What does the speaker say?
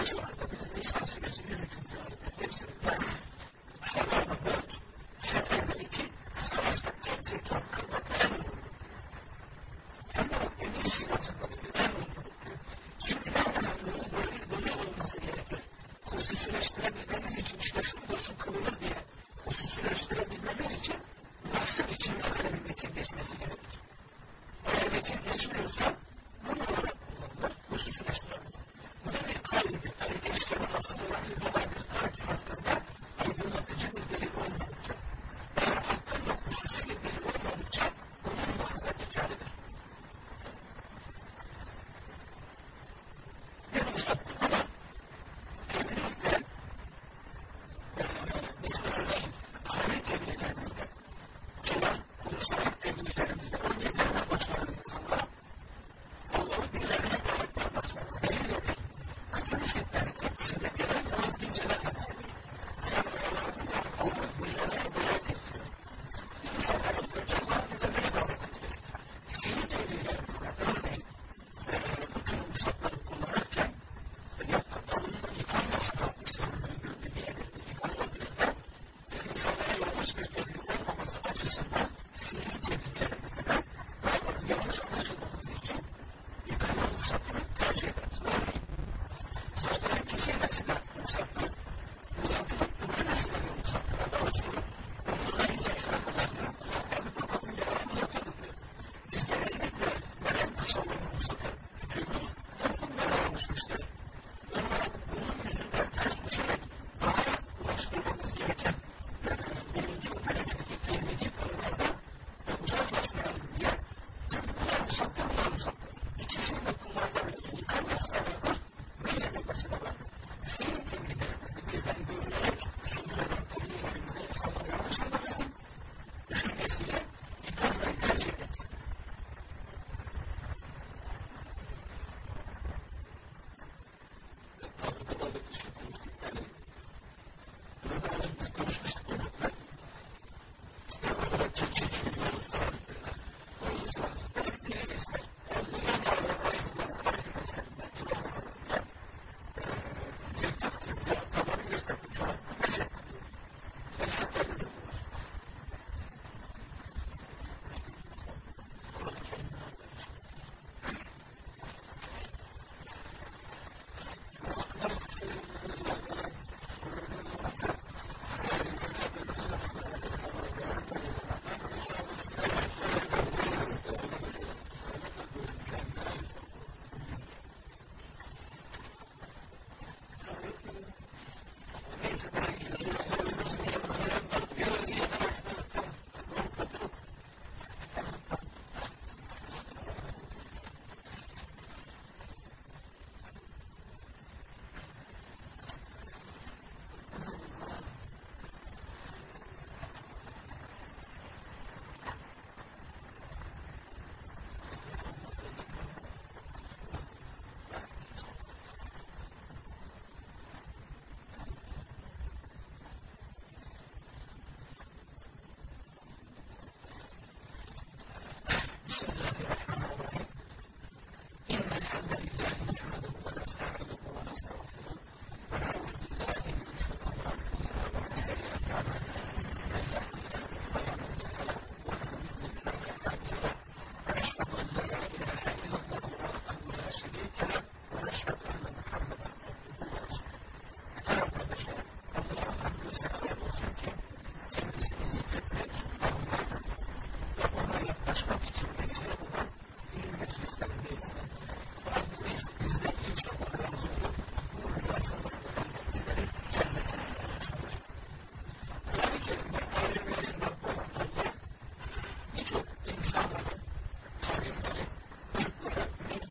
Thank you. It's i da je u